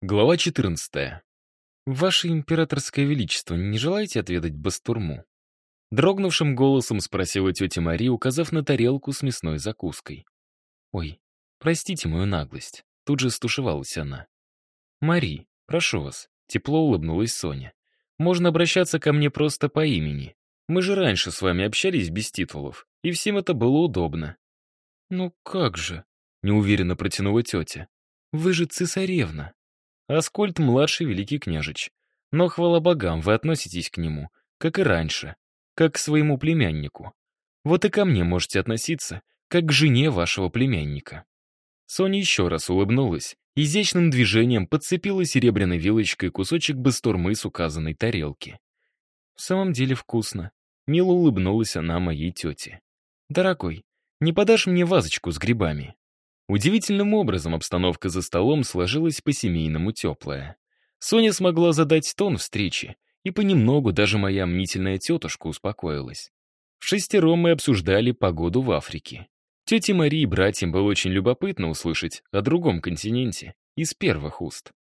Глава 14. «Ваше императорское величество, не желаете отведать бастурму?» Дрогнувшим голосом спросила тетя Мари, указав на тарелку с мясной закуской. «Ой, простите мою наглость», — тут же стушевалась она. «Мари, прошу вас», — тепло улыбнулась Соня. «Можно обращаться ко мне просто по имени. Мы же раньше с вами общались без титулов, и всем это было удобно». «Ну как же?» — неуверенно протянула тетя. «Вы же цесаревна». Аскольд — младший великий княжич. Но, хвала богам, вы относитесь к нему, как и раньше, как к своему племяннику. Вот и ко мне можете относиться, как к жене вашего племянника». Соня еще раз улыбнулась, изящным движением подцепила серебряной вилочкой кусочек бастурмы с указанной тарелки. «В самом деле вкусно», — мило улыбнулась она моей тете. «Дорогой, не подашь мне вазочку с грибами?» Удивительным образом обстановка за столом сложилась по-семейному теплая. Соня смогла задать тон встречи, и понемногу даже моя мнительная тетушка успокоилась. В шестером мы обсуждали погоду в Африке. Тете Марии и братьям было очень любопытно услышать о другом континенте из первых уст.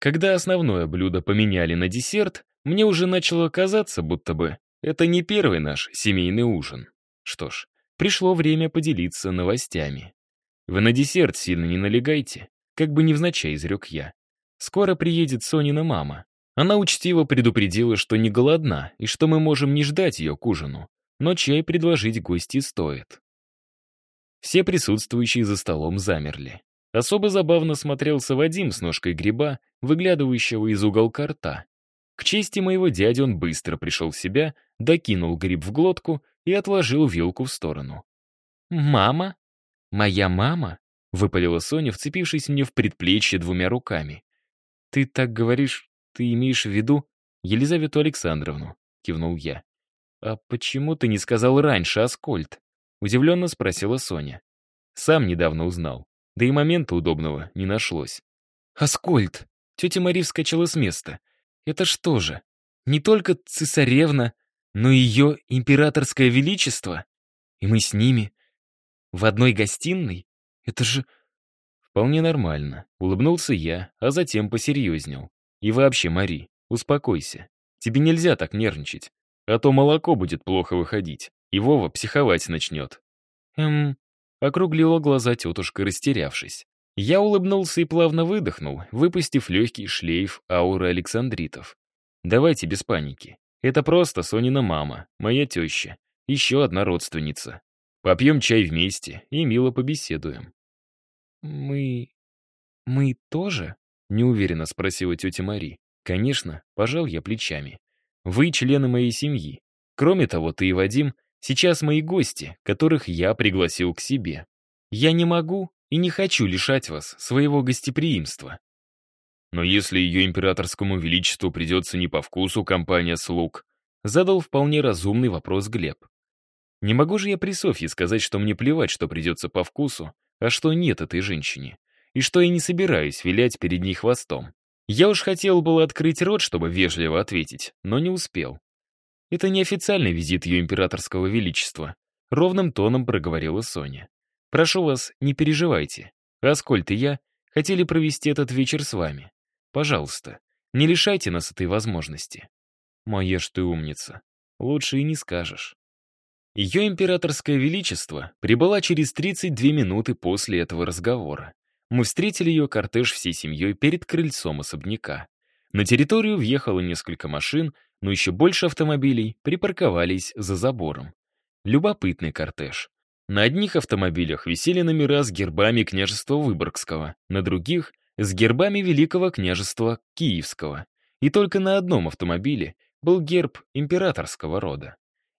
Когда основное блюдо поменяли на десерт, мне уже начало казаться, будто бы это не первый наш семейный ужин. Что ж, пришло время поделиться новостями. Вы на десерт сильно не налегайте, как бы невзначай изрек я. Скоро приедет Сонина мама. Она учтиво предупредила, что не голодна и что мы можем не ждать ее к ужину, но чай предложить гости стоит. Все присутствующие за столом замерли. Особо забавно смотрелся Вадим с ножкой гриба, выглядывающего из уголка рта. К чести моего дяди он быстро пришел в себя, докинул гриб в глотку и отложил вилку в сторону. «Мама?» «Моя мама?» — выпалила Соня, вцепившись мне в предплечье двумя руками. «Ты так говоришь, ты имеешь в виду Елизавету Александровну?» — кивнул я. «А почему ты не сказал раньше, Аскольд?» — удивленно спросила Соня. «Сам недавно узнал. Да и момента удобного не нашлось». «Аскольд!» — тетя Мари вскочила с места. «Это что же, не только цесаревна, но и ее императорское величество? И мы с ними в одной гостиной? Это же... Вполне нормально. Улыбнулся я, а затем посерьезнел. И вообще, Мари, успокойся. Тебе нельзя так нервничать. А то молоко будет плохо выходить, и Вова психовать начнет. Эм... Округлила глаза тетушка, растерявшись. Я улыбнулся и плавно выдохнул, выпустив легкий шлейф ауры Александритов. Давайте без паники. Это просто Сонина мама, моя теща. Еще одна родственница. Попьем чай вместе и мило побеседуем». «Мы... мы тоже?» — неуверенно спросила тетя Мари. «Конечно, пожал я плечами. Вы члены моей семьи. Кроме того, ты и Вадим сейчас мои гости, которых я пригласил к себе. Я не могу и не хочу лишать вас своего гостеприимства». «Но если ее императорскому величеству придется не по вкусу компания слуг», задал вполне разумный вопрос Глеб. Не могу же я при Софье сказать, что мне плевать, что придется по вкусу, а что нет этой женщине, и что я не собираюсь вилять перед ней хвостом. Я уж хотел было открыть рот, чтобы вежливо ответить, но не успел. Это неофициальный визит ее императорского величества, ровным тоном проговорила Соня. Прошу вас, не переживайте. Аскольд и я хотели провести этот вечер с вами. Пожалуйста, не лишайте нас этой возможности. Моя ж ты умница. Лучше и не скажешь. Ее императорское величество прибыла через 32 минуты после этого разговора. Мы встретили ее кортеж всей семьей перед крыльцом особняка. На территорию въехало несколько машин, но еще больше автомобилей припарковались за забором. Любопытный кортеж. На одних автомобилях висели номера с гербами княжества Выборгского, на других — с гербами Великого княжества Киевского. И только на одном автомобиле был герб императорского рода.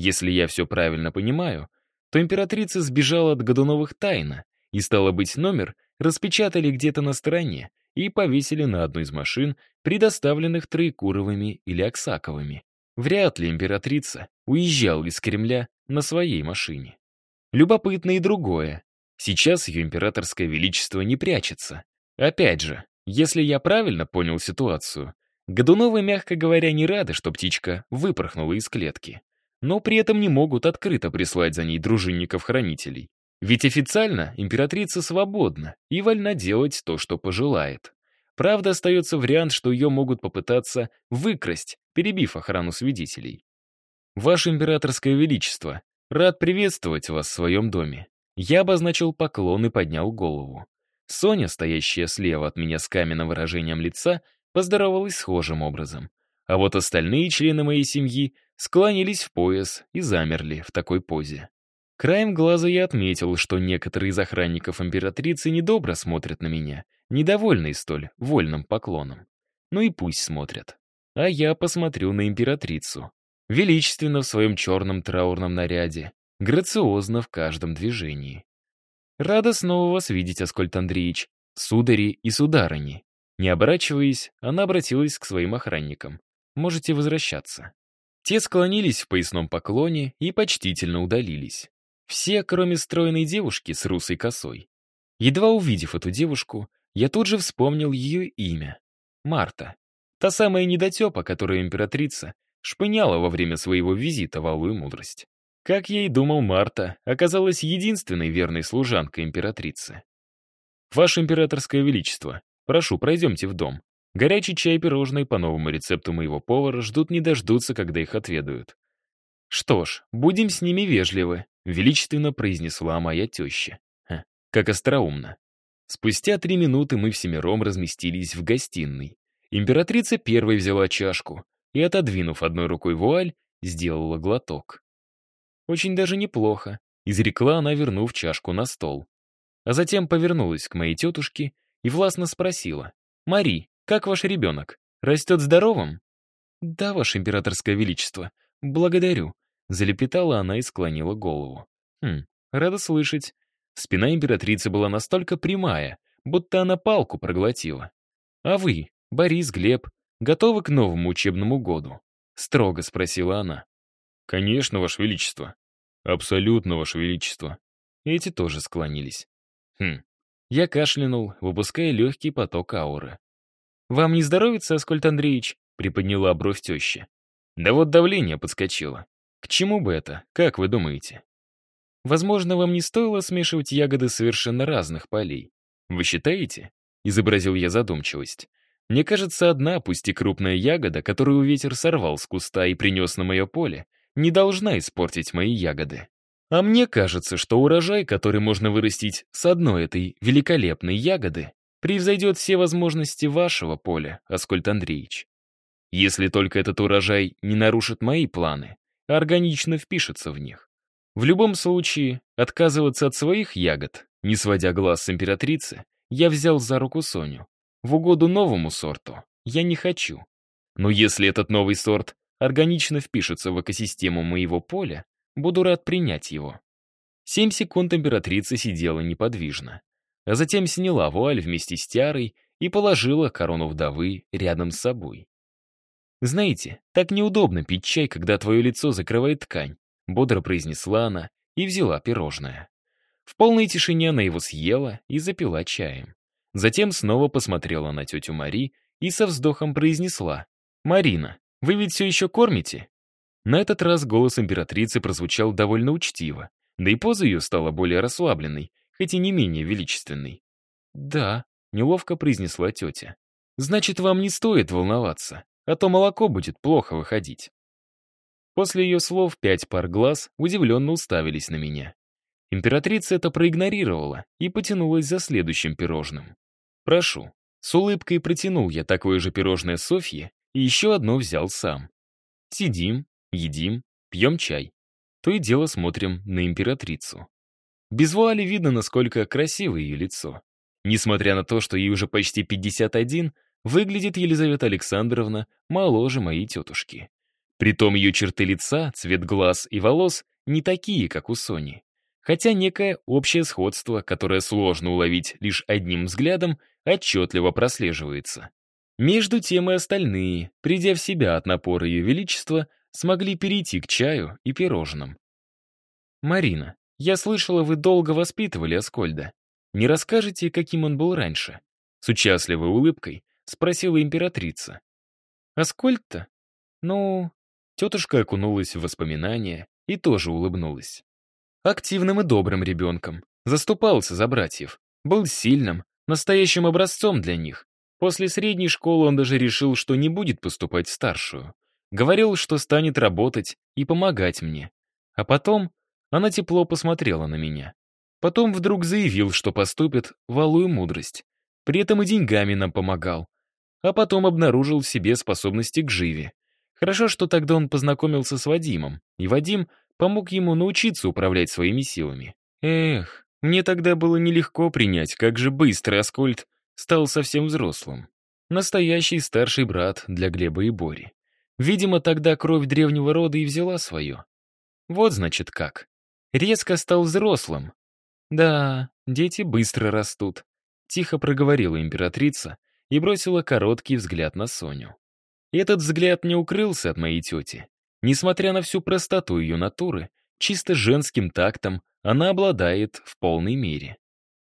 Если я все правильно понимаю, то императрица сбежала от Годуновых тайно, и, стало быть, номер распечатали где-то на стороне и повесили на одну из машин, предоставленных Троекуровыми или Аксаковыми. Вряд ли императрица уезжала из Кремля на своей машине. Любопытно и другое. Сейчас ее императорское величество не прячется. Опять же, если я правильно понял ситуацию, Годуновы, мягко говоря, не рады, что птичка выпорхнула из клетки но при этом не могут открыто прислать за ней дружинников-хранителей. Ведь официально императрица свободна и вольна делать то, что пожелает. Правда, остается вариант, что ее могут попытаться выкрасть, перебив охрану свидетелей. «Ваше императорское величество, рад приветствовать вас в своем доме». Я обозначил поклон и поднял голову. Соня, стоящая слева от меня с каменным выражением лица, поздоровалась схожим образом. А вот остальные члены моей семьи склонились в пояс и замерли в такой позе. Краем глаза я отметил, что некоторые из охранников императрицы недобро смотрят на меня, недовольные столь вольным поклоном. Ну и пусть смотрят. А я посмотрю на императрицу. Величественно в своем черном траурном наряде, грациозно в каждом движении. «Рада снова вас видеть, Аскольд Андреевич, судари и сударыни». Не оборачиваясь, она обратилась к своим охранникам. «Можете возвращаться». Те склонились в поясном поклоне и почтительно удалились. Все, кроме стройной девушки с русой косой. Едва увидев эту девушку, я тут же вспомнил ее имя. Марта. Та самая недотепа, которую императрица шпыняла во время своего визита в Алую Мудрость. Как я и думал, Марта оказалась единственной верной служанкой императрицы. «Ваше императорское величество, прошу, пройдемте в дом. Горячий чай и пирожные по новому рецепту моего повара ждут не дождутся, когда их отведают». «Что ж, будем с ними вежливы», — величественно произнесла моя теща. Ха, как остроумно. Спустя три минуты мы всемиром разместились в гостиной. Императрица первой взяла чашку и, отодвинув одной рукой вуаль, сделала глоток. Очень даже неплохо, изрекла она, вернув чашку на стол. А затем повернулась к моей тетушке и властно спросила. «Мари, как ваш ребенок? Растет здоровым?» «Да, ваше императорское величество. Благодарю», — залепетала она и склонила голову. «Хм, рада слышать». Спина императрицы была настолько прямая, будто она палку проглотила. «А вы, Борис, Глеб, готовы к новому учебному году?» — строго спросила она. «Конечно, Ваше Величество. Абсолютно, Ваше Величество». Эти тоже склонились. Хм. Я кашлянул, выпуская легкий поток ауры. «Вам не здоровится, Аскольд Андреевич?» — приподняла бровь теща. «Да вот давление подскочило. К чему бы это, как вы думаете?» «Возможно, вам не стоило смешивать ягоды совершенно разных полей. Вы считаете?» — изобразил я задумчивость. «Мне кажется, одна, пусть и крупная ягода, которую ветер сорвал с куста и принес на мое поле, не должна испортить мои ягоды. А мне кажется, что урожай, который можно вырастить с одной этой великолепной ягоды, превзойдет все возможности вашего поля, Аскольд Андреевич. Если только этот урожай не нарушит мои планы, а органично впишется в них. В любом случае, отказываться от своих ягод, не сводя глаз с императрицы, я взял за руку Соню. В угоду новому сорту я не хочу. Но если этот новый сорт органично впишется в экосистему моего поля, буду рад принять его. Семь секунд императрица сидела неподвижно, а затем сняла вуаль вместе с тиарой и положила корону вдовы рядом с собой. «Знаете, так неудобно пить чай, когда твое лицо закрывает ткань», бодро произнесла она и взяла пирожное. В полной тишине она его съела и запила чаем. Затем снова посмотрела на тетю Мари и со вздохом произнесла. «Марина, вы ведь все еще кормите?» На этот раз голос императрицы прозвучал довольно учтиво, да и поза ее стала более расслабленной, хоть и не менее величественной. «Да», — неловко произнесла тетя. «Значит, вам не стоит волноваться, а то молоко будет плохо выходить». После ее слов пять пар глаз удивленно уставились на меня. Императрица это проигнорировала и потянулась за следующим пирожным. «Прошу». С улыбкой протянул я такое же пирожное Софье и еще одно взял сам. Сидим, едим, пьем чай. То и дело смотрим на императрицу. Без вуали видно, насколько красиво ее лицо. Несмотря на то, что ей уже почти 51, выглядит Елизавета Александровна моложе моей тетушки. Притом ее черты лица, цвет глаз и волос не такие, как у Сони. Хотя некое общее сходство, которое сложно уловить лишь одним взглядом, отчетливо прослеживается. Между тем и остальные, придя в себя от напора Ее Величества, смогли перейти к чаю и пирожным. «Марина, я слышала, вы долго воспитывали Аскольда. Не расскажете, каким он был раньше?» С участливой улыбкой спросила императрица. «Аскольд-то? Ну...» Тетушка окунулась в воспоминания и тоже улыбнулась. Активным и добрым ребенком. Заступался за братьев. Был сильным, настоящим образцом для них. После средней школы он даже решил, что не будет поступать в старшую. Говорил, что станет работать и помогать мне. А потом она тепло посмотрела на меня. Потом вдруг заявил, что поступит в алую мудрость. При этом и деньгами нам помогал. А потом обнаружил в себе способности к живе. Хорошо, что тогда он познакомился с Вадимом, и Вадим помог ему научиться управлять своими силами. Эх, мне тогда было нелегко принять, как же быстро Аскольд стал совсем взрослым. Настоящий старший брат для Глеба и Бори. Видимо, тогда кровь древнего рода и взяла свое. Вот значит как. Резко стал взрослым. Да, дети быстро растут. Тихо проговорила императрица и бросила короткий взгляд на Соню. Этот взгляд не укрылся от моей тети. Несмотря на всю простоту ее натуры, чисто женским тактом она обладает в полной мере.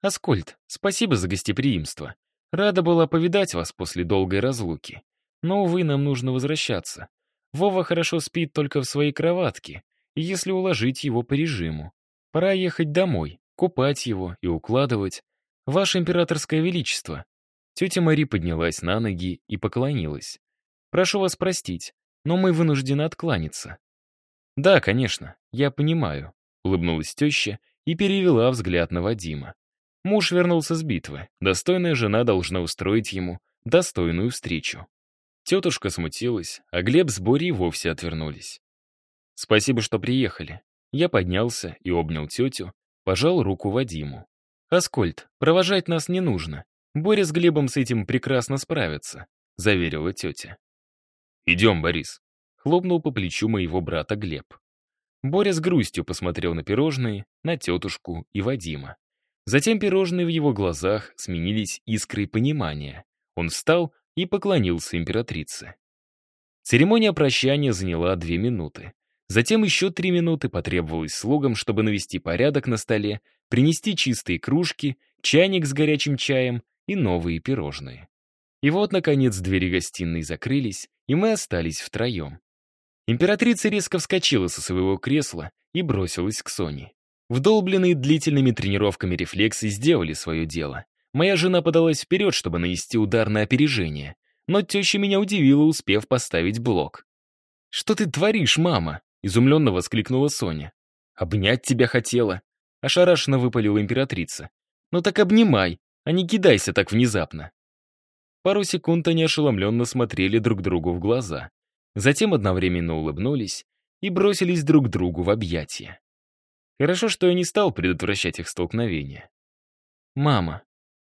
«Аскольд, спасибо за гостеприимство. Рада была повидать вас после долгой разлуки. Но, увы, нам нужно возвращаться. Вова хорошо спит только в своей кроватке, если уложить его по режиму. Пора ехать домой, купать его и укладывать. Ваше императорское величество». Тетя Мари поднялась на ноги и поклонилась. «Прошу вас простить, но мы вынуждены откланяться». «Да, конечно, я понимаю», — улыбнулась теща и перевела взгляд на Вадима. Муж вернулся с битвы. Достойная жена должна устроить ему достойную встречу. Тетушка смутилась, а Глеб с Борей вовсе отвернулись. «Спасибо, что приехали». Я поднялся и обнял тетю, пожал руку Вадиму. «Аскольд, провожать нас не нужно. Боря с Глебом с этим прекрасно справятся», — заверила тетя. «Идем, Борис», — хлопнул по плечу моего брата Глеб. Боря с грустью посмотрел на пирожные, на тетушку и Вадима. Затем пирожные в его глазах сменились искрой понимания. Он встал и поклонился императрице. Церемония прощания заняла две минуты. Затем еще три минуты потребовалось слугам, чтобы навести порядок на столе, принести чистые кружки, чайник с горячим чаем и новые пирожные. И вот, наконец, двери гостиной закрылись, и мы остались втроем. Императрица резко вскочила со своего кресла и бросилась к Соне. Вдолбленные длительными тренировками рефлексы сделали свое дело. Моя жена подалась вперед, чтобы нанести удар на опережение. Но теща меня удивила, успев поставить блок. «Что ты творишь, мама?» — изумленно воскликнула Соня. «Обнять тебя хотела», — ошарашенно выпалила императрица. «Ну так обнимай, а не кидайся так внезапно». Пару секунд они ошеломленно смотрели друг другу в глаза. Затем одновременно улыбнулись и бросились друг другу в объятия. Хорошо, что я не стал предотвращать их столкновение. «Мама,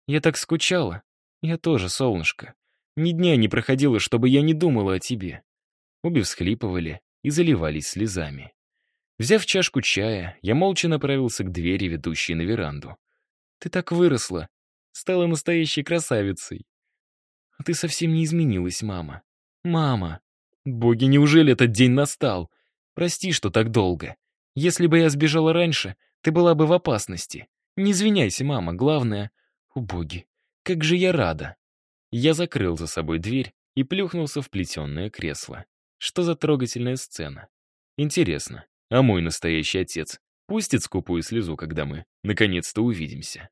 я так скучала. Я тоже, солнышко. Ни дня не проходило, чтобы я не думала о тебе». Обе всхлипывали и заливались слезами. Взяв чашку чая, я молча направился к двери, ведущей на веранду. «Ты так выросла, стала настоящей красавицей. А ты совсем не изменилась, мама. Мама!» Боги, неужели этот день настал? Прости, что так долго. Если бы я сбежала раньше, ты была бы в опасности. Не извиняйся, мама, главное... О, боги, как же я рада. Я закрыл за собой дверь и плюхнулся в плетенное кресло. Что за трогательная сцена? Интересно, а мой настоящий отец пустит скупую слезу, когда мы наконец-то увидимся?